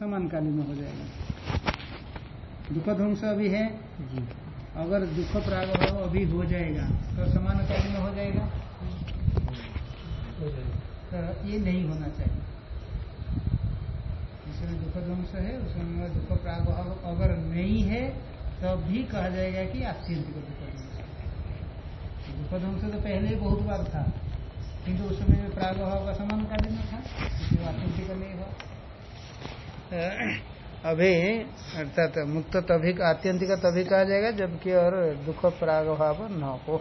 समानकालीन हो जाएगा। दुख ध्वंस अभी है। जी। अगर दुख प्रागभाव अभी हो जाएगा तो समानकालीन हो जाएगा। तो ये नहीं होना चाहिए। जिसमें दुख ध्वंस है उसमें दुख प्रागभाव अगर नहीं है तब भी कहा जाएगा कि आत्यंतिक दुख ध्वंस दुख ध्वंस तो पहले ही बहुत बार था किंतु उस समय में प्रागभाव का समानकालीन था इसलिए आत्यंतिक नहीं हुआ। अभी, अर्थात मुक्त तभी, आत्यंतिक तभी कहा जाएगा, जबकि और दुख प्रागभाव न हो।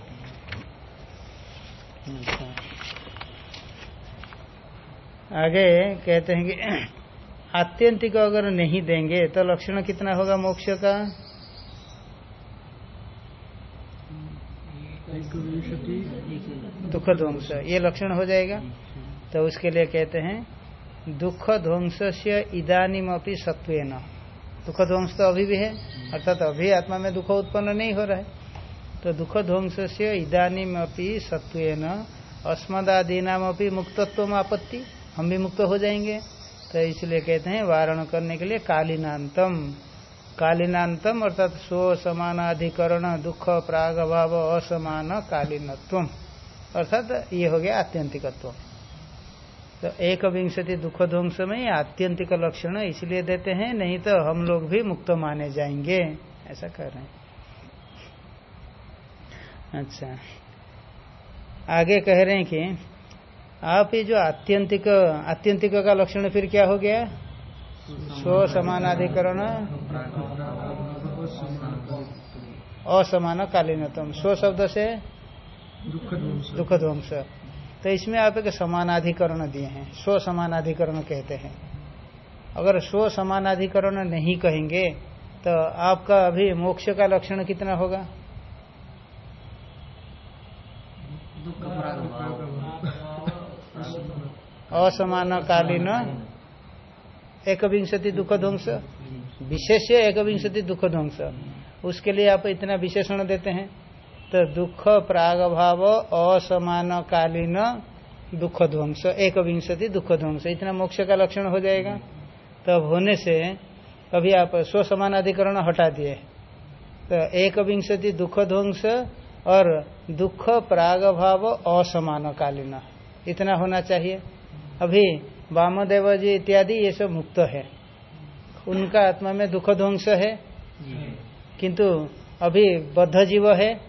आगे कहते हैं कि, आत्यंतिक अगर नहीं देंगे तो लक्षण कितना होगा मोक्ष का दुख ध्वंस ये लक्षण हो जाएगा तो उसके लिए कहते हैं दुख ध्वंस से इदानीम अपनी सत्व दुख ध्वंस तो अभी भी है, अर्थात अभी आत्मा में दुख उत्पन्न नहीं हो रहा है। तो दुख ध्वंस से इदानीम अपनी सत्व अस्मदादी नाम अपनी मुक्तत्व आपत्ति, हम भी मुक्त हो जाएँगे। तो इसलिए कहते हैं, वारण करने के लिए कालीनातम। कालीनातम अर्थात स्व समानाधिकरण दुख प्राग भाव असमान कालीनत्व अर्थात ये हो गया आत्यंतिकत्व। तो एक विंशति दुख ध्वंस में आत्यंतिक लक्षण इसलिए देते हैं नहीं तो हम लोग भी मुक्त माने जाएँगे। ऐसा कह रहे हैं। अच्छा। आगे कह रहे हैं कि आप ये जो आत्यंतिक आत्यंतिक का लक्षण फिर क्या हो गया? स्व समानाधिकरण असमान कालीनतम स्व शब्द से? दुख ध्वंस तो इसमें आप एक समानाधिकरण दिए हैं। स्व समानाधिकरण कहते हैं। अगर स्व समानाधिकरण नहीं कहेंगे तो आपका अभी मोक्ष का लक्षण कितना होगा? असमान कालीन एक विंशति दुख ध्वंस। विशेष एक विंशति दुख ध्वंस। उसके लिए आप इतना विशेषण देते हैं। तो दुख प्राग भाव असमान कालीन दुख ध्वंस एक विंशति दुख ध्वंस इतना मोक्ष का लक्षण हो जाएगा। तब होने से अभी आप स्व समान अधिकरण हटा दिए। तो एक विंशति दुख ध्वंस और दुख प्राग भाव असमान कालीन इतना होना चाहिए। अभी वामदेव जी इत्यादि ये सब मुक्त है। उनका आत्मा में दुख ध्वंस है किंतु अभी बद्ध जीव है।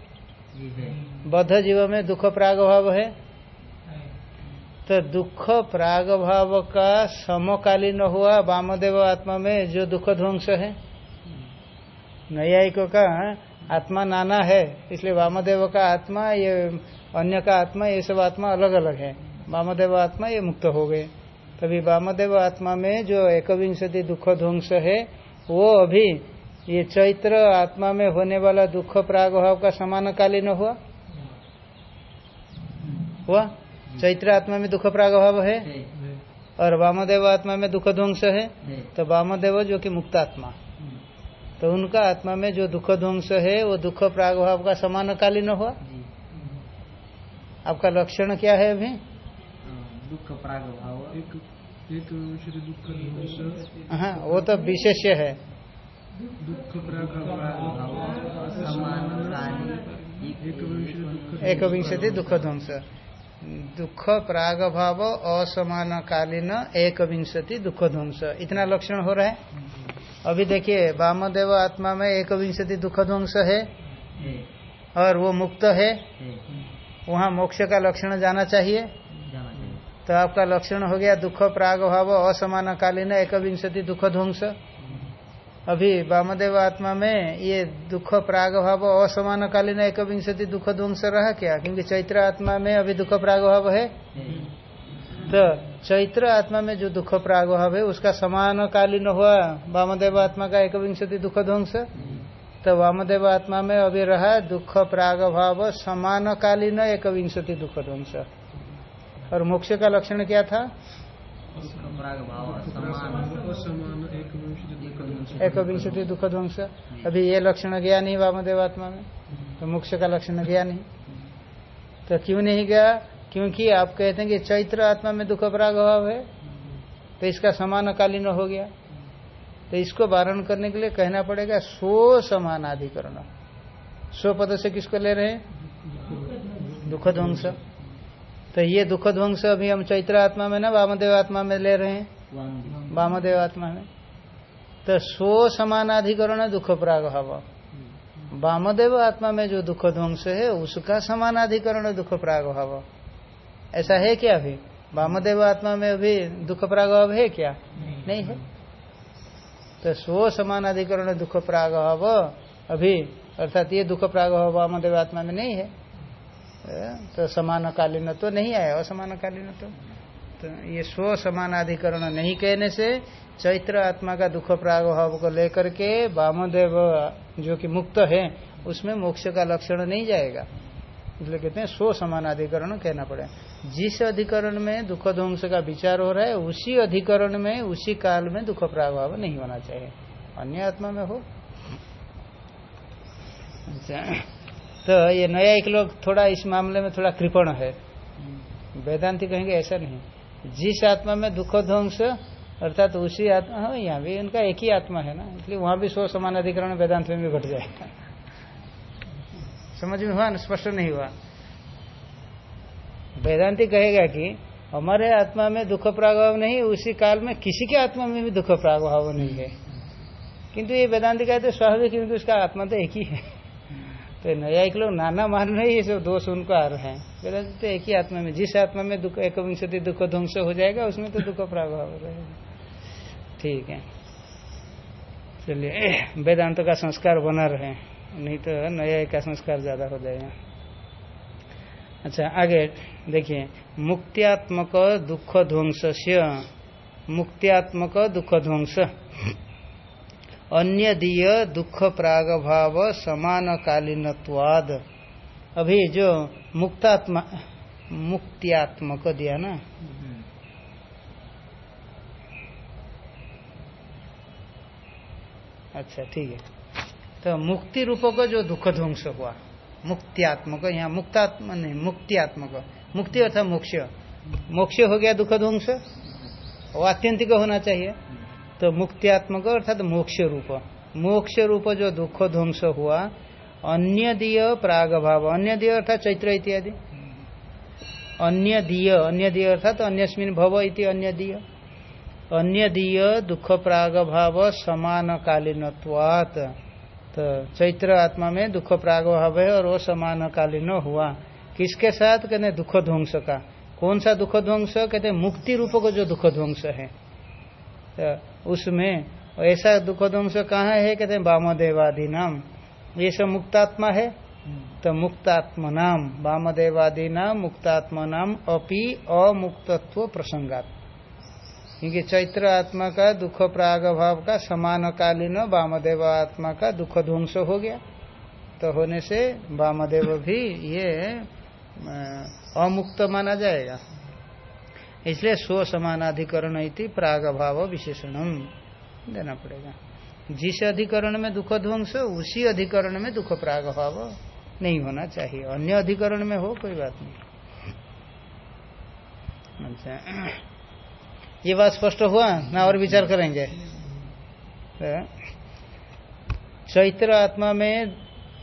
बद्ध जीव में दुख प्राग भाव है? तो दुख प्राग भाव का समकालीन हुआ वामदेव आत्मा में जो दुख ध्वंस है। न्यायिकों का आत्मा नाना है, इसलिए वामदेव का आत्मा, ये अन्य का आत्मा, ये सब आत्मा अलग अलग है। वामदेव आत्मा ये मुक्त हो गए। तभी वामदेव आत्मा में जो एक विंशति दुख ध्वंस है, वो अभी ये चैत्र आत्मा में होने वाला दुख प्रागभाव का समानकालीन हुआ? हुआ? चैत्र आत्मा में दुख प्रागभाव है? और वामदेव आत्मा में दुख ध्वंस है? तो वामदेव जो कि मुक्त आत्मा। तो उनका आत्मा में जो दुख ध्वंस है वो दुख प्रागभाव का समानकालीन हुआ? आपका लक्षण क्या है अभी? दुख प्रागभाव एक एक हाँ वो तो विशेष है। एक विंशति दुख ध्वंस दुख प्राग भाव असमान कालीन एक विंशति दुख ध्वंस इतना लक्षण हो रहा है? अभी देखिए, वामदेव आत्मा में एक विंशति दुख ध्वंस है और वो मुक्त है। वहाँ मोक्ष का लक्षण जाना चाहिए। तो आपका लक्षण हो गया दुख प्राग भाव असमान कालीन एक विंशति दुख ध्वंस अभी वामदेव आत्मा में ये दुख प्राग भाव असमान कालीन एक विंशति दुख ध्वंस रहा क्या? क्योंकि चैत्र आत्मा में अभी दुख प्राग भाव है तो चैत्र आत्मा में जो दुख प्राग भाव है उसका समान कालीन हुआ वामदेव आत्मा का एक विंशति दुख ध्वंस। तो वामदेव आत्मा में अभी रहा दुख प्राग भाव समान कालीन एक विंशति दुख ध्वंस। और मोक्ष का लक्षण क्या था? एक विंशति दुख ध्वंस। अभी ये लक्षण गया नहीं वामदेव आत्मा में तो मोक्ष का लक्षण गया नहीं। तो क्यों नहीं गया? क्योंकि आप कहते हैं कि चैत्र आत्मा में दुख प्राग भाव है तो इसका समान कालीन हो गया। तो इसको वारण करने के लिए कहना पड़ेगा स्व समानाधिकरण। स्व पद से किसको ले रहे हैं? दुख ध्वंस। तो ये दुख ध्वंस अभी हम चैत्र आत्मा में ना वामदेव आत्मा में ले रहे हैं। वामदेव। आत्मा में। तो स्व समानाधिकरण दुख प्राग भाव वामदेव आत्मा में जो दुख ध्वंस है उसका समानाधिकरण दुख प्राग भाव ऐसा है क्या अभी? वामदेव आत्मा में अभी दुख प्रागभाव है क्या? नहीं, नहीं है। तो स्व समानाधिकरण दुख प्राग प्रागभाव अभी अर्थात ये दुख प्रागभाव वामदेव आत्मा में नहीं है। तो समान कालीन तो नहीं आया असमान कालीन तो। तो ये स्व समानाधिकरण नहीं कहने से चैत्र आत्मा का दुख प्रागभाव को लेकर के वामदेव जो कि मुक्त है, उसमें मोक्ष का लक्षण नहीं जाएगा। इसलिए कहते हैं स्व समानाधिकरण कहना पड़े। जिस अधिकरण में दुख ध्वंस का विचार हो रहा है, उसी अधिकरण में, उसी काल में दुख प्रागभाव नहीं होना चाहिए। अन्य आत्मा में हो। अच्छा। तो ये नया एक लोग थोड़ा इस मामले में थोड़ा कृपण है। वेदांति कहेंगे ऐसा नहीं। जिस आत्मा में दुख ध्वंस, अर्थात तो उसी आत्मा हाँ यहाँ भी उनका एक ही आत्मा है ना, इसलिए वहाँ भी स्व समान अधिकरण वेदांत में भी घट जाएगा समझ में हुआ स्पष्ट नहीं हुआ। वेदांति कहेगा कि हमारे आत्मा में दुख प्रागभाव नहीं, उसी काल में किसी के आत्मा में भी दुख प्रागभाव नहीं है। किंतु ये वेदांति कहते स्वाभाविक क्योंकि उसका आत्मा तो एक ही है। तो नया एक लोग नाना मान रहे ये सब दोष उनको आ रहे हैं। तो एक ही आत्मा में, जिस आत्मा में दुख, एक विंशति दुख ध्वंस हो जाएगा, उसमें तो दुख प्रागभाव रहेगा। ठीक है। चलिए वेदांत का संस्कार बना रहे नहीं तो नया का संस्कार ज़्यादा हो जाएगा। अच्छा आगे देखिए, मुक्त्यात्मक दुख ध्वंस मुक्त्यात्मक दुख ध्वंस। अन्य दीय दुख प्राग भाव समान कालीनत्वाद अभी जो मुक्तात्मा मुक्त्यात्मक दिया ना। अच्छा ठीक है। तो मुक्ति रूप का जो दुख ध्वंस हुआ, मुक्त्यात्मक, यहाँ मुक्तात्म नहीं, मुक्तियात्मक। मुक्ति अर्थात मोक्ष। मोक्ष हो गया दुख ध्वंस वो आत्यंतिक होना चाहिए। तो मुक्त्यात्मक अर्थात मोक्ष रूप मोक्ष रूप जो दुख ध्वंस हुआ अन्य दिय प्राग भाव अन्य दिय अर्थात चैत्र इत्यादि। अन्य दिय अन्य दिय अर्थात अन्यस्मिन भव इति अन्य दिय अन्य दिय दुख प्राग भाव समान कालीनत्वात तो चैत्र आत्मा में दुख प्राग भाव है और वो समान कालीन हुआ। किसके साथ? कहते दुख ध्वंस का। कौन सा दुख ध्वंस? कहते मुक्ति रूप को जो दुख ध्वंस है। तो उसमें। ऐसा दुख ध्वंस कहाँ है कहते हैं वामदेवादि नाम ये सब मुक्तात्मा है। तो मुक्तात्म नाम वामदेवादि नाम मुक्तात्मा नाम अपि अमुक्तत्व प्रसंगात। क्योंकि चैत्र आत्मा का दुख प्राग भाव का समानकालीन वामदेव आत्मा का दुख ध्वंस हो गया। तो होने से वामदेव भी ये अमुक्त माना जाएगा। इसलिए स्व समानाधिकरण प्राग भाव विशेषणम। देना पड़ेगा। जिस अधिकरण में दुख ध्वंस, उसी अधिकरण में दुख प्राग भाव नहीं होना चाहिए। अन्य अधिकरण में हो, कोई बात नहीं। अच्छा। ये बात स्पष्ट हुआ? ना और विचार करेंगे? चैत्र आत्मा में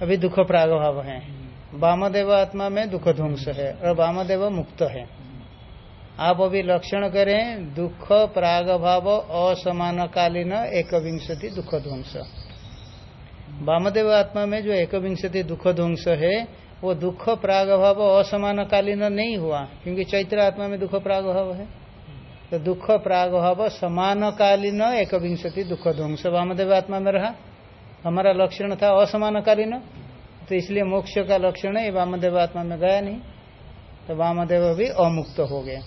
अभी दुख प्रागभाव है। वामदेव आत्मा में दुख ध्वंस है और वामदेव मुक्त है। आप अभी लक्षण करें, दुख प्राग भाव असमान कालीन एक विंशति दुख ध्वंस वामदेव आत्मा में जो एक विंशति दुख ध्वंस है, वो दुख प्राग भाव असमान कालीन नहीं हुआ, क्योंकि चैत्र आत्मा में दुख प्राग भाव है। तो दुख प्राग भाव समान कालीन एक विंशति दुख ध्वंस वामदेव आत्मा में रहा। हमारा लक्षण था असमान कालीन तो इसलिए मोक्ष का लक्षण है वामदेव आत्मा में गया नहीं। तो वामदेव भी अमुक्त हो गया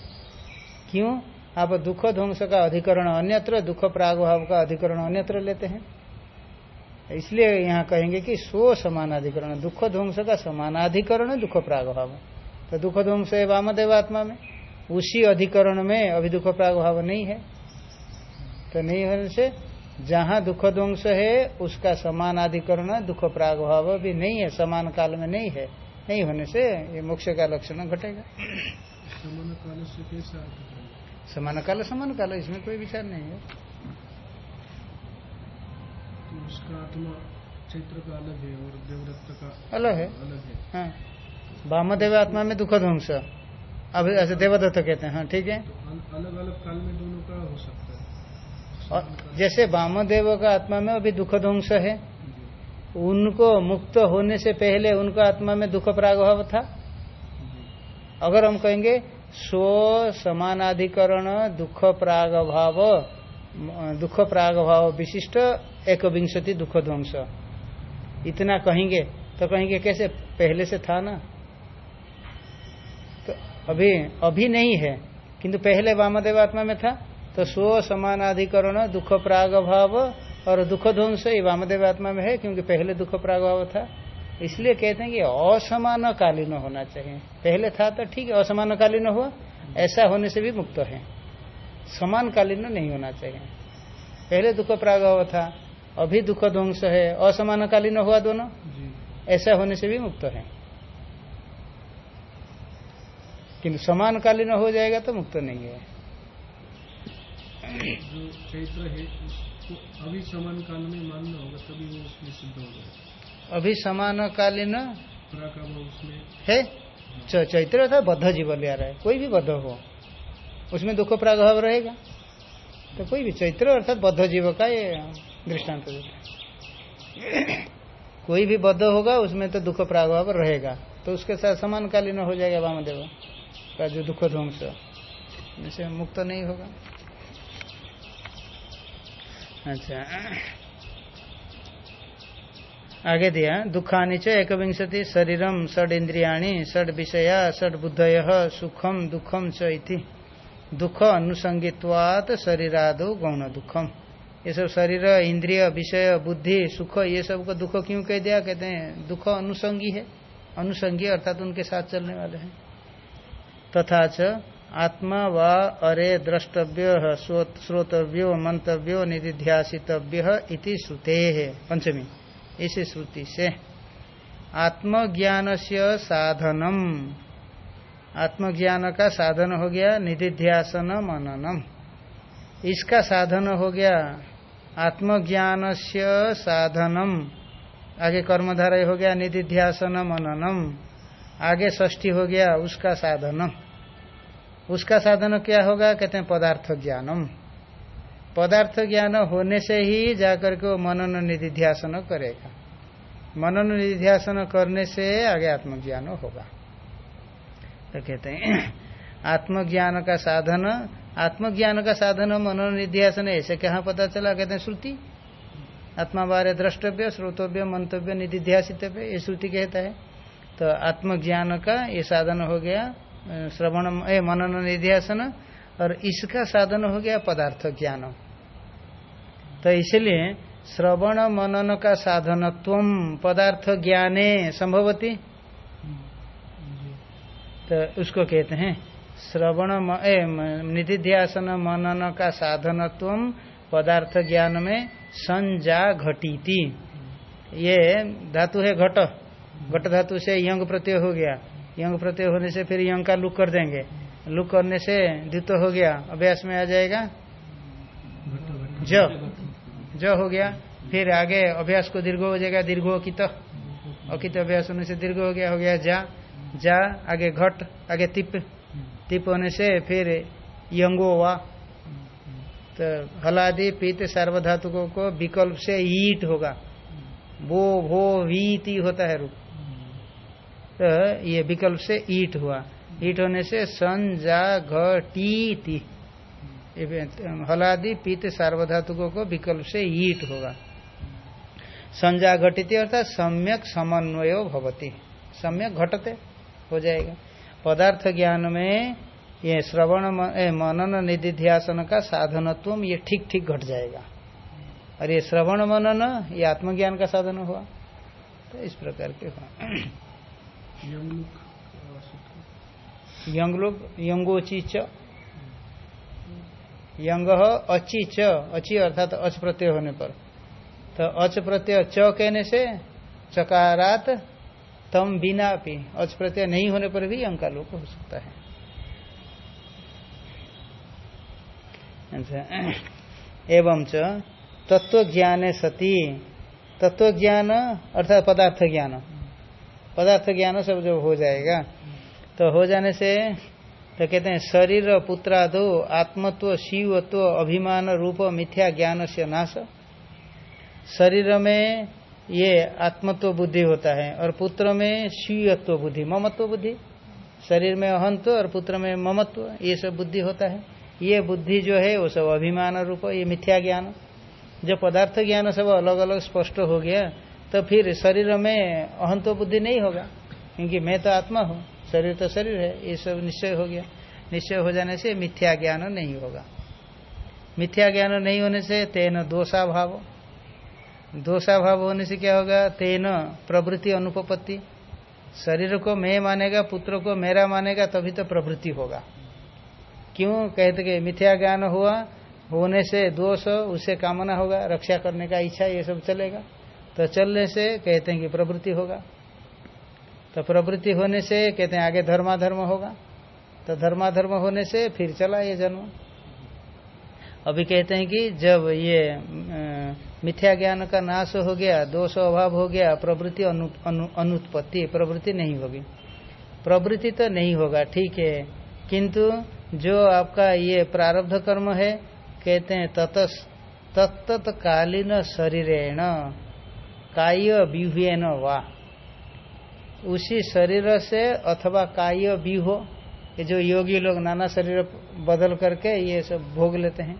क्यों? आप दुख ध्वंस का अधिकरण, अन्यत्र दुख प्रागभाव का अधिकरण, अन्यत्र लेते हैं। इसलिए यहाँ कहेंगे कि स्व समानाधिकरण, दुख ध्वंस का समानाधिकरण दुख प्रागभाव। तो दुख ध्वंस है वामदेव आत्मा में, उसी अधिकरण में अभी दुख प्रागभाव नहीं है। तो नहीं होने से जहाँ दुख ध्वंस है, उसका समानाधिकरण दुख प्रागभाव भी नहीं है, समान काल में नहीं है। नहीं होने से ये मोक्ष का लक्षण घटेगा। समान काल समान काल इसमें कोई विचार नहीं है। तो उसका आत्मा चैत्र का अलग है और देवदत्त का अलग है। अलग है। हाँ। वामदेव आत्मा में दुख ध्वंस। अभी ऐसे देवदत्त कहते हैं। हाँ ठीक है। तो अलग अलग काल में दोनों का हो सकता है। और जैसे वामदेव का आत्मा में अभी दुख ध्वंस है उनको मुक्त होने से पहले उनका आत्मा में दुख प्रागभाव था। अगर हम कहेंगे, स्व समानाधिकरण, दुख प्रागभाव, दुख प्राग भाव विशिष्ट एक विंशति दुख ध्वंस। इतना कहेंगे तो कहेंगे कैसे? पहले से था ना? तो अभी अभी नहीं है, किंतु पहले वामदेव आत्मा में था। तो स्व समानाधिकरण, दुख प्राग भाव और दुख ध्वंस, ये वामदेव आत्मा में है, क्योंकि पहले दुख प्रागभाव था। इसलिए कहते हैं कि असमान कालीन होना चाहिए। पहले था तो ठीक है असमान कालीन हुआ ऐसा होने से भी मुक्त है। समान कालीन नहीं होना चाहिए। पहले दुख प्रागभाव था अभी दुख ध्वंस है असमान कालीन हुआ दोनों ऐसा होने से भी मुक्त है। किंतु समान कालीन हो जाएगा तो मुक्त नहीं है। जो चैत्र है उसको अभी समान काल में मानना होगा तभी वो उसमें सिद्ध हो जाएगा। अभी समान कालीन पराक्रम है चैत्र अर्थात बद्ध जीवन ले आ रहा है। कोई भी बद्ध हो उसमें दुख प्रागभाव रहेगा। तो कोई भी चैत्र अर्थात बद्ध जीव का ये दृष्टांत कोई भी बद्ध होगा उसमें तो दुख प्रागभाव रहेगा। तो उसके साथ समान कालीन हो जाएगा वामदेव। का जो दुख ध्वंस। जैसे मुक्त नहीं होगा। अच्छा। आगे दिया, दुखानि च एक विंशति शरीरम षड इंद्रियाणी षड विषया षड बुद्धय सुखम दुखम च इति। दुख अनुसंगित्वात शरीरादो गौण दुखम ये सब शरीर इंद्रिय विषय, बुद्धि, सुख, ये सबको दुख क्यों कह दिया? कहते हैं, दुख अनुसंगी है। अनुसंगी अर्थात उनके साथ चलने वाले हैं। तथा च, आत्मा व अरे द्रष्टव्य श्रोतव्यो मंतव्यो, निधिध्यासितव्य इति श्रुते। है पंचमी। इस श्रुति से। आत्मज्ञान से साधनम। आत्मज्ञान का साधन हो गया निधिध्यासन मननम। इसका साधन हो गया आत्मज्ञान से साधनम। आगे कर्मधारय हो गया निधिध्यासन मननम। आगे षष्ठी हो गया उसका साधन उसका साधन क्या होगा? कहते हैं पदार्थ ज्ञानम। पदार्थ ज्ञान होने से ही जाकर के वो मनन निधिध्यासन करेगा। मनन निधिध्यासन करने से आगे आत्मज्ञान होगा। तो कहते हैं, आत्मज्ञान का साधन, आत्मज्ञान का साधन मनन निध्यासन ऐसे कहाँ पता चला? कहते हैं श्रुति। आत्मा बारे द्रष्टव्य, श्रोतव्य, मंतव्य, निधिध्यासितव्य, ये श्रुति कहता है। तो आत्मज्ञान का ये साधन हो गया श्रवण मनन निध्यासन और इसका साधन हो गया पदार्थ ज्ञान। तो इसलिए श्रवण मनन का साधनत्व पदार्थ ज्ञाने संभवती। तो उसको कहते हैं श्रवण निधिध्यासन मनन का साधनत्व पदार्थ ज्ञान में संजा घटीति ये धातु है घट। घट धातु से यंग प्रत्यय हो गया। यंग प्रत्यय होने से फिर यंग का लुक कर देंगे। लुक करने से द्वित हो गया। अभ्यास में आ जाएगा। ज। ज हो गया। फिर आगे अभ्यास को दीर्घ हो जाएगा। दीर्घ कित अकित अभ्यास होने से दीर्घ हो गया। हो गया जा। जा, आगे घट, आगे तिप। तिप होने से फिर यंगो वा। तो हलादि पीत सार्वधातुकों को विकल्प से ईट होगा। वो वो वीति होता है रूप। तो ये विकल्प से ईट हुआ। ईट होने से सन, जा घटी हलादि, पीत, सार्वधातुकों को विकल्प से ईट होगा। संजा घटित अर्थात सम्यक समन्वय भवती। सम्यक घटते, हो जाएगा। पदार्थ ज्ञान में ये श्रवण मनन निधिध्यासन का साधनत्व ये ठीक ठीक घट जाएगा। और ये श्रवण, मनन, ये आत्मज्ञान का साधन हुआ। तो इस प्रकार के हुआ। यंग लोग यंगोची च यंग अची च अची अर्थात अच प्रत्यय होने पर। तो अच प्रत्यय च कहने से चकारात तम बिना भी अच प्रत्यय नहीं होने पर भी अंका लोग हो सकता है। अच्छा। एवं च तत्व ज्ञाने सती। तत्व ज्ञान अर्थात पदार्थ ज्ञान पदार्थ ज्ञान सब जब हो जाएगा तो हो जाने से तो कहते हैं, शरीर पुत्रादो आत्मत्व, शिवत्व, अभिमान रूप, मिथ्या ज्ञान से नाश। शरीर में ये आत्मत्व बुद्धि होता है, और पुत्र में शिवत्व बुद्धि, ममत्व बुद्धि। शरीर में अहंत्व और पुत्र में ममत्व, ये सब बुद्धि होता है। ये बुद्धि जो है, वो सब अभिमान रूप, ये मिथ्या ज्ञान। जब पदार्थ ज्ञान सब अलग अलग स्पष्ट हो गया तो फिर शरीर में अहंत्व बुद्धि नहीं होगा, क्योंकि मैं तो आत्मा हूँ। शरीर तो शरीर है, ये सब निश्चय हो गया। निश्चय हो जाने से मिथ्या ज्ञान नहीं होगा। मिथ्या ज्ञान नहीं होने से तेन दोषा भाव दोषा भाव होने से क्या होगा? तेन प्रवृत्ति अनुपपत्ति। शरीर को मैं मानेगा, पुत्र को मेरा मानेगा, तभी तो प्रवृत्ति होगा। क्यों? कहते कि मिथ्या ज्ञान हुआ, होने से दोष, उसे कामना होगा, रक्षा करने का इच्छा, ये सब चलेगा। तो चलने से कहते हैं कि प्रवृत्ति होगा। तो प्रवृत्ति होने से कहते हैं आगे धर्माधर्म होगा। तो धर्माधर्म होने से फिर चला ये जन्म। अभी कहते हैं कि जब ये मिथ्या ज्ञान का नाश हो गया दोष अभाव हो गया प्रवृत्ति अनु, अनु, अनुत्पत्ति प्रवृत्ति नहीं होगी। प्रवृत्ति तो नहीं होगा ठीक है। किंतु जो आपका ये प्रारब्ध कर्म है कहते हैं ततस तत्त कालीन शरीरेण काय व्यूहेन वा। उसी शरीर से अथवा काय व्यूह ये जो योगी लोग नाना शरीर बदल करके ये सब भोग लेते हैं।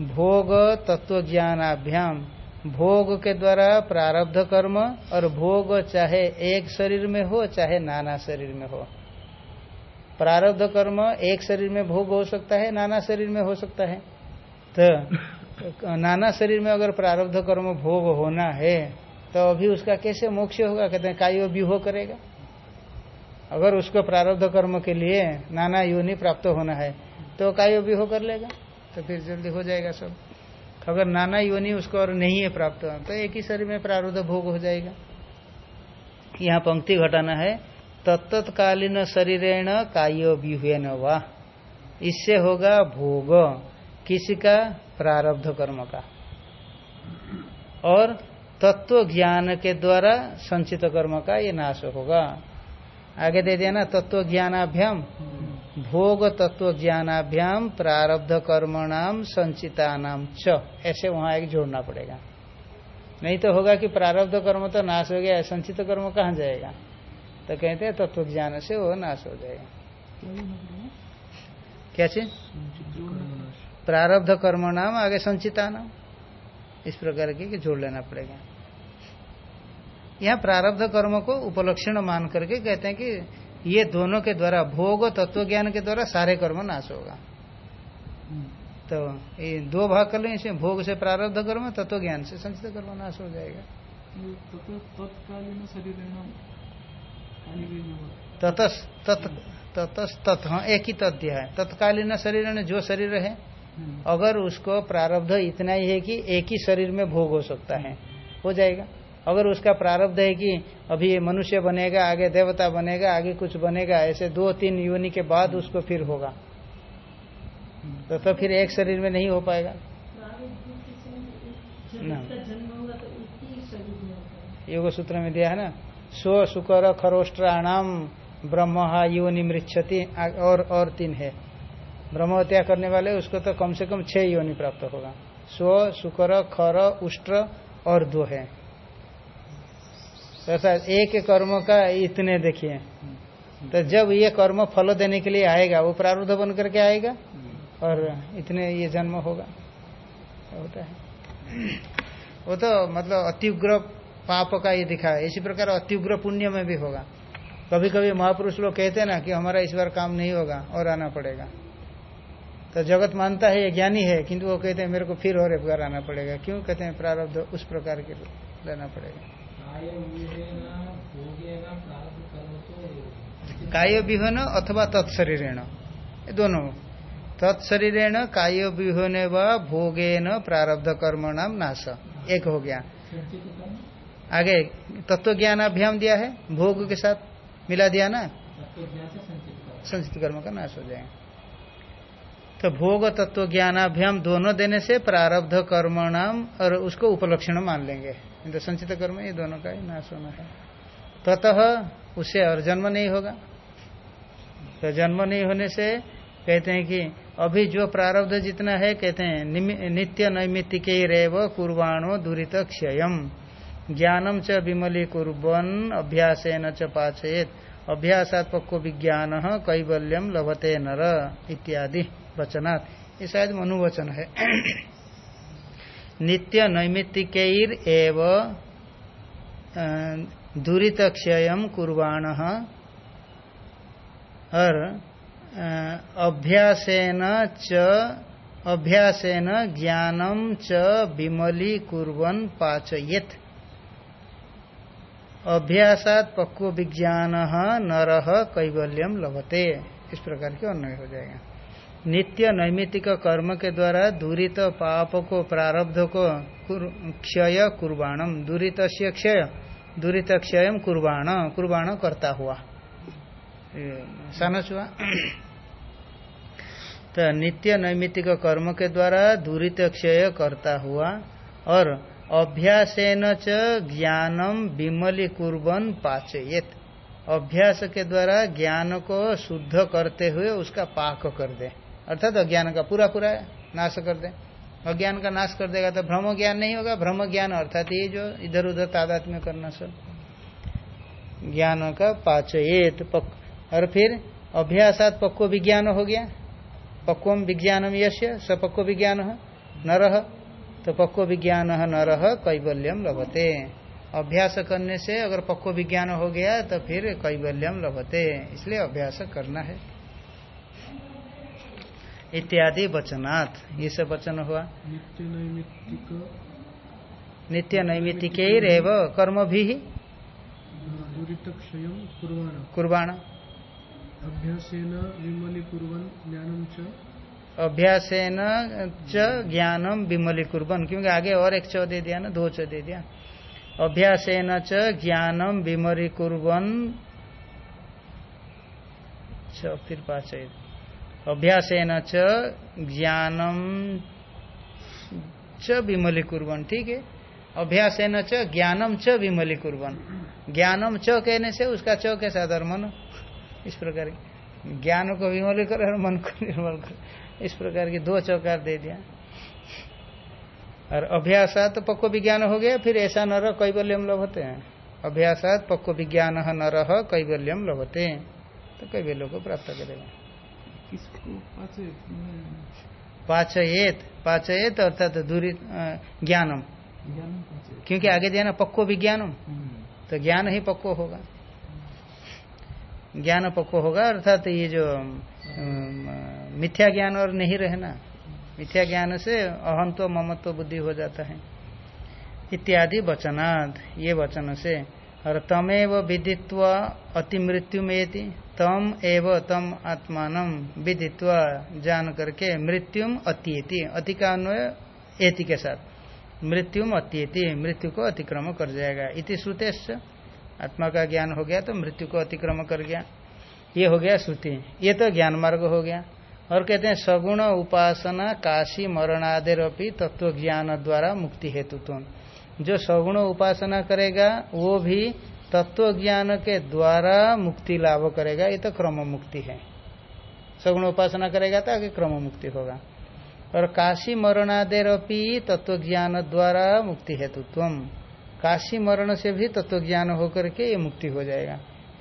भोग तत्व ज्ञानाभ्याम। भोग के द्वारा प्रारब्ध कर्म और भोग चाहे एक शरीर में हो, चाहे नाना शरीर में हो। प्रारब्ध कर्म एक शरीर में भोग हो सकता है, नाना शरीर में हो सकता है। तो नाना शरीर में अगर प्रारब्ध कर्म भोग होना है तो अभी उसका कैसे मोक्ष होगा? कहते हैं, कायो व्यूह करेगा। अगर उसको प्रारब्ध कर्म के लिए नाना योनि प्राप्त होना है तो कायो व्यूह कर लेगा। तो फिर जल्दी हो जाएगा सब। अगर नाना योनि उसको और नहीं है प्राप्त तो एक ही शरीर में प्रारूध भोग हो जाएगा। यहाँ पंक्ति घटाना है तत्तकालीन शरीरेण कायो व्यूहेन वाह इससे होगा भोग किसी का प्रारब्ध कर्म का। और तत्व ज्ञान के द्वारा संचित कर्म का ये नाश होगा। आगे दे दिया ना तत्व ज्ञानाभ्याम भोग तत्व ज्ञानाभ्याम प्रारब्ध कर्मणाम संचिता नाम च। ऐसे वहाँ एक जोड़ना पड़ेगा। नहीं तो होगा कि प्रारब्ध कर्म तो नाश हो गया संचित कर्म कहाँ जाएगा? तो कहते हैं तत्व ज्ञान से वो नाश हो जाएगा। क्या चीज़? प्रारब्ध कर्म नाम आगे संचिता नाम इस प्रकार की जोड़ लेना पड़ेगा। यहाँ प्रारब्ध कर्म को उपलक्षण मान करके कहते हैं कि ये दोनों के द्वारा भोग तत्व ज्ञान के द्वारा सारे कर्म नाश होगा। तो ये दो भाग कर लें इसमें भोग से प्रारब्ध कर्म तत्व ज्ञान से संचित कर्म नाश हो जाएगा। ततस ततस तत् हाँ एक ही तथ्य है। तत्कालीन शरीर में जो शरीर है अगर उसको प्रारब्ध इतना ही है कि एक ही शरीर में भोग हो सकता है हो जाएगा। अगर उसका प्रारब्ध है कि अभी मनुष्य बनेगा आगे देवता बनेगा आगे कुछ बनेगा ऐसे दो तीन योनि के बाद उसको फिर होगा। तो, तो फिर एक शरीर में नहीं हो पाएगा। योग सूत्र में दिया है ना? स्व शुकर खरोष्ट्राणाम ब्रह्म योनि मृक्षति और और तीन है। ब्रह्म हत्या करने वाले उसको तो कम से कम छह योनि प्राप्त होगा। स्व शुकर खर उष्ट्र और दो है। अर्थात एक कर्म का इतने देखिए। तो जब ये कर्म फल देने के लिए आएगा, वो प्रारूध बन करके आएगा और इतने ये जन्म होगा। होता है? वो तो मतलब अत्युग्र पाप का ये दिखा। है इसी प्रकार अत्युग्र पुण्य में भी होगा। कभी कभी महापुरुष लोग कहते हैं ना कि हमारा इस बार काम नहीं होगा और आना पड़ेगा। तो जगत मानता है, ये ज्ञानी है, किंतु वो कहते हैं, मेरे को फिर और एक बार आना पड़ेगा। क्यों? कहते हैं, प्रारब्ध उस प्रकार के लेना पड़ेगा। काय विहोन अथवा तत्शरीरेण दोनों। तत्शरीरेण काय विहोन व भोगेन प्रारब्ध कर्म नाम नाश। एक हो गया। आगे तत्व ज्ञान अभ्याम दिया है? भोग के साथ मिला दिया ना? संचित कर्म का नाश हो जाए तो भोग तत्व ज्ञानाभ्याम दोनों देने से प्रारब्ध कर्म नाम और उसको उपलक्षण मान लेंगे। तो संचित कर्म ये दोनों का ही नाश होना है। ततः उससे और जन्म नहीं होगा। तो जन्म नहीं होने से कहते हैं कि अभी जो प्रारब्ध जितना है, कहते हैं नित्य नैमित्तिक रेव कुर्बाणो दुरीत क्षयम। ज्ञानम च विमली कुर्बन अभ्यास न च पाचयत। अभ्यासात पक्को विज्ञान कैवल्यम लभते नर इत्यादि वचनात्। ये शायद मनुवचन है। नित्य नैमित्तिक एव दुरीत क्षय कुर्बाण और अभ्यासेन च, अभ्यासेन ज्ञानम च विमली कुर्वन पाचयेत। अभ्यासात पक्व विज्ञान नर कैवल्यम लभते। इस प्रकार के अन्वय हो जाएगा। नित्य नैमित्तिक कर्म के द्वारा दूरित पाप को प्रारब्ध को क्षय कुर्बाणम दूरित क्षय दूरित क्षय कुर्बाण। कुर्बाण करता हुआ। हुआ। तो नित्य नैमित्तिक कर्म के द्वारा दूरित क्षय करता हुआ और अभ्यासेन च ज्ञानम विमली कुर्बन पाचयत। अभ्यास के द्वारा ज्ञान को शुद्ध करते हुए उसका पाक कर दे। अर्थात अज्ञान का पूरा पूरा नाश कर दे। अज्ञान का नाश कर देगा तो भ्रम ज्ञान नहीं होगा। भ्रम ज्ञान अर्थात ये जो इधर उधर तादात में करना सब। ज्ञान का पाचयेत पक और फिर अभ्यासात पक्व विज्ञान हो गया। पक्वम विज्ञानम यश सपक्व विज्ञान न रह तो पक्व विज्ञान न रह कैवल्यम लभते। अभ्यास करने से अगर पक्व विज्ञान हो गया तो फिर कैबल्यम लभते। इसलिए अभ्यास करना है। इत्यादि वचनात्। ये सब वचन हुआ? नित्य नैमित्तिक नित्य रेव कर्म भी कुर्बाण ज्ञानम च। ज्ञानम विमली कुर्बन क्योंकि आगे और एक चौ दे दिया ना दो चौ दे दिया। अभ्यासेन च ज्ञानम विमली कुर्बन फिर पाच अभ्यासेन च ज्ञानम च विमली कुर्बन ठीक है? अभ्यासेन च ज्ञानम च विमली कुर्बन ज्ञानम च कहने से उसका च के साथ और मन इस प्रकार ज्ञान को विमल कर और मन को निर्मल कर। इस प्रकार की दो चौकार दे दिया। और अभ्यासात तो पक्व विज्ञान हो गया, फिर ऐसा न रह कैबल्यम लभते हैं। अभ्यासात पक्को विज्ञान न रह कैबल्यम लभते तो कैबल्य को प्राप्त करेगा। पाचयेत पाचयेत अर्थात दूरी ज्ञानम। क्योंकि आगे दिया ना हम्म। तो ज्ञान ही पक्व होगा। ज्ञान पक्व होगा अर्थात ये जो मिथ्या ज्ञान और नहीं रहना। मिथ्या ज्ञान से अहम तो ममत्व बुद्धि हो जाता है। इत्यादि वचनाद ये वचन से और तमेव विदित्व अति मृत्यु में तम एव तम आत्मान विदित्व जान करके मृत्युम अत्येति अति का अन्वय एति के साथ। मृत्युम अत्येति मृत्यु को अतिक्रम कर जाएगा। इति श्रुतेश आत्मा का ज्ञान हो गया तो मृत्यु को अतिक्रम कर गया। ये हो गया श्रुति। ये तो ज्ञान मार्ग हो गया। और कहते हैं, सगुण उपासना काशी मरणादेरपी तत्व ज्ञान द्वारा मुक्ति हेतु जो सगुण उपासना करेगा, वो भी तत्व ज्ञान के द्वारा मुक्ति लाभ करेगा। ये तो क्रम मुक्ति है। सगुण उपासना करेगा तो आगे क्रम मुक्ति होगा। और काशी मरणादेरपी तत्व ज्ञान द्वारा मुक्ति हेतुत्व काशी मरण से भी तत्व ज्ञान होकर के ये मुक्ति हो जाएगा।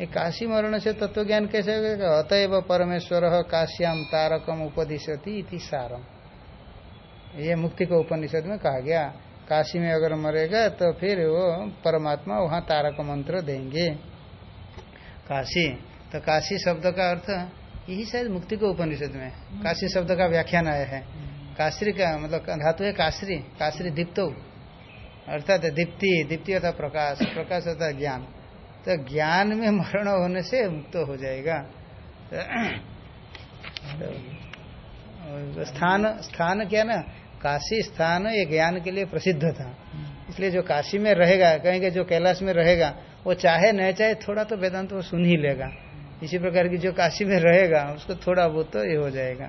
ये काशी मरण से तत्व ज्ञान कैसे होगा? अतएव परमेश्वर काश्याम तारकम उपदिशति इति सारम। ये मुक्ति को उपनिषद में कहा गया। काशी में अगर मरेगा तो फिर वो परमात्मा वहाँ तारक मंत्र देंगे। काशी तो काशी शब्द का अर्थ यही शायद मुक्ति को उपनिषद में। काशी शब्द का व्याख्यान आया है। काश्री का मतलब धातु है काश्री काश्री दीप्त। अर्थात दीप्ति दीप्ति अर्थात प्रकाश प्रकाश अर्थात ज्ञान। तो ज्ञान में मरण होने से मुक्त हो जाएगा। तो स्थान स्थान क्या ना? काशी स्थान ये ज्ञान के लिए प्रसिद्ध था। इसलिए जो काशी में रहेगा कहेंगे जो कैलाश में रहेगा वो चाहे न चाहे थोड़ा तो वेदांत वो सुन ही लेगा। इसी प्रकार की जो काशी में रहेगा उसको थोड़ा बहुत तो ये हो जाएगा।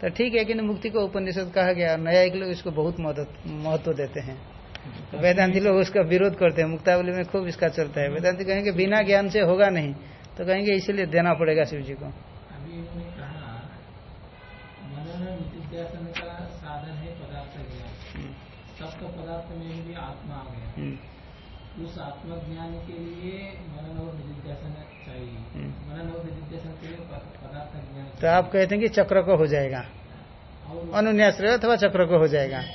तो ठीक है कि मुक्ति को उपनिषद कहा गया नया एक लोग इसको बहुत महत्व देते हैं। तो वेदांति लोग उसका विरोध करते हैं मुक्तावली में खूब इसका चलता है। वेदांति कहेंगे बिना ज्ञान से होगा नहीं तो कहेंगे इसीलिए देना पड़ेगा शिव जी को अभी उन्होंने कहा मनन नित्यासन का साधन है पदार्थ ज्ञान सप्त पदार्थ में भी आत्मा आ गया। हम्म, उस आत्मज्ञान के लिए मनन और निधिध्यासन चाहिए। हम्म। मनन और निधिध्यासन के लिए पदार्थ ज्ञान तो आप कहते हैं कि चक्र को हो जाएगा। अनुन्याश्रय अथवा चक्र को हो जाएगा। तो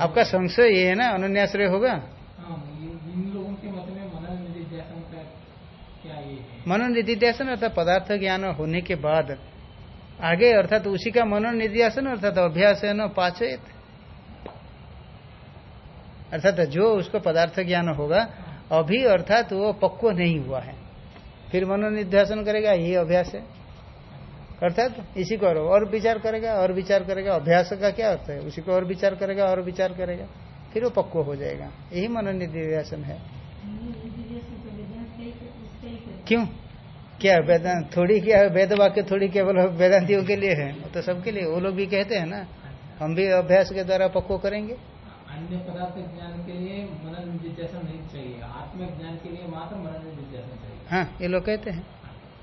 आपका संशय ये है ना अनुन्याश्रय होगा? ये- इन लोगों के मत में मनन निधिध्यासन का क्या ये है? मनोनिधिध्यासन अर्थात पदार्थ ज्ञान होने के बाद आगे अर्थात उसी का मनोनिध्यासन अर्थात अभ्यास है न पाचयत। अर्थात जो उसको पदार्थ ज्ञान होगा अभी अर्थात वो पक्व नहीं हुआ है। फिर मनोनिध्यासन करेगा यही अभ्यास है। अर्थात इसी को और और विचार करेगा और विचार करेगा अभ्यास का क्या अर्थ है? उसी को और विचार करेगा और विचार करेगा। फिर वो पक्व हो जाएगा। यही मनोनिध्यासन है। क्यों? क्या वेदांत? थोड़ी क्या है? वेद वाक्य थोड़ी केवल वेदांतियों के लिए है। वो तो सबके लिए। वो लोग भी कहते हैं ना हम भी अभ्यास के द्वारा पक्व करेंगे। अन्य पदार्थ ज्ञान के लिए मनन निधिध्यासन नहीं चाहिए। आत्मज्ञान के लिए मात्र मनन निधिध्यासन चाहिए। हाँ ये लोग कहते हैं।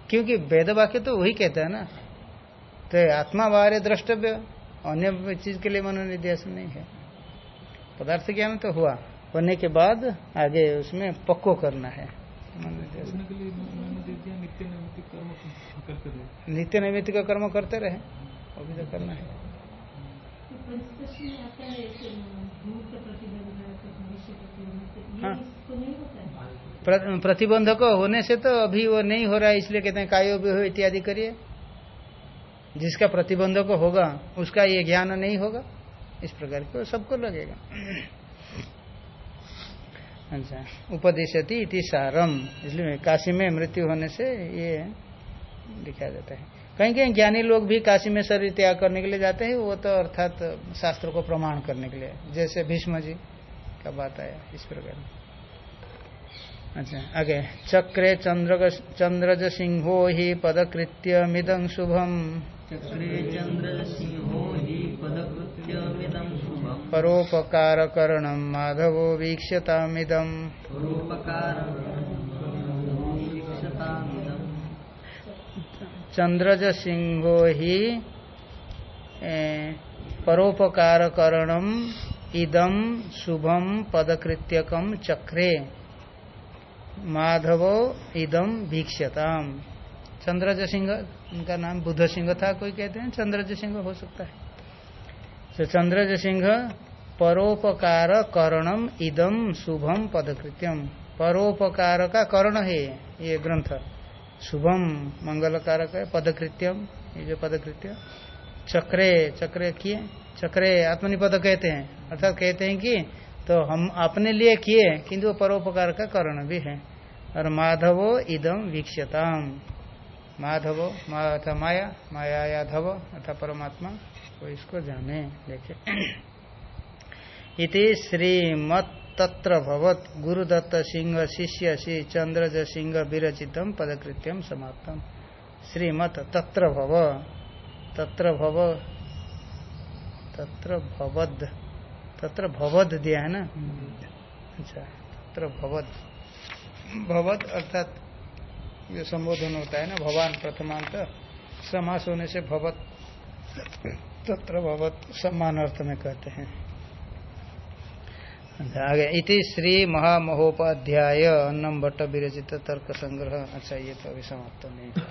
क्योंकि वेद वाक्य तो वही कहता है ना। तो आत्मा बाहर द्रष्टव्य अन्य चीज़ के लिए मनन मनोनिध्यासन नहीं है। पदार्थ ज्ञान तो हुआ। होने के बाद आगे उसमें पक्को करना है। करने के लिए मैंने दे दिया नित्य नैमित्तिक कर्म करते रहे नित्य नैमित्त का कर्म करते रहे अभी तो करना है। है हाँ। है प्रतिबंधक होने से तो अभी वो नहीं हो रहा है इसलिए कहते हैं कायो भी हो इत्यादि करिए। जिसका प्रतिबंधक होगा उसका ये ज्ञान नहीं होगा इस प्रकार के सबको लगेगा। अच्छा उपदेशति इति सारम। इसलिए काशी में मृत्यु होने से ये दिखाया जाता है। कहीं कहीं ज्ञानी लोग भी काशी में शरीर त्याग करने के लिए जाते हैं वो तो अर्थात शास्त्र को प्रमाण करने के लिए। जैसे भीष्म जी का बात आया इस प्रकार। अच्छा आगे। चक्रे चंद्र चंद्रज सिंहो ही पदकृत्य मिदं शुभम। चक्रे चंद्र सिंहो हि पदकृत्यमिदं शुभम्। परोपकार करणम माधवो वीक्षतामिदम परोपकारशिक्षतामिदम् चंद्रज सिंहो ही परोपकार करणम इदम शुभम पदकृत्यकम चक्रे। माधव इदम वीक्षताम चंद्रज सिंह उनका नाम बुद्ध सिंह था, कोई कहते हैं? चंद्रज सिंह हो सकता है। तो चंद्रज सिंह परोपकार करणम इदम शुभम पदकृत्यम परोपकार का करण है, ये ग्रंथ। शुभम मंगल कारक है, पदकृत्यम, ये जो पदकृत्य, चक्रे चक्रे किए, चक्रे आत्मनिपद कहते हैं, अर्थात कहते हैं कि तो हम अपने लिए किए, किंतु वो परोपकार का कारण भी है। और माधवो इदम वीक्षताम माधवो, मा माया माया याधव अथा परमात्मा, वो इसको जाने देखे इति श्रीमत् तत्र भवत। गुरुदत्त सिंह, शिष्य श्री चंद्रज सिंह विरचितम पदकृत्यम समाप्तम श्रीमत तत्र भव। तत्र भव। तत्र भवद। तत्र भवद दिया है ना? अच्छा तत्र भवद। भवद अर्थात जो संबोधन होता है ना भगवान प्रथमांत। समास होने से भवत। तत्र भवत सम्मान अर्थ में कहते हैं। आगे, इति श्री महामहोपाध्याय अन्नम भट्ट विरचित तर्क संग्रह। अच्छा ये तो अभी समाप्त नहीं था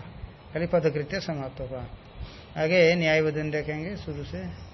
खाली पदकृत्य समाप्त होगा। आगे न्याय देखेंगे शुरू से।